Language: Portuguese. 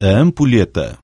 ampulheta.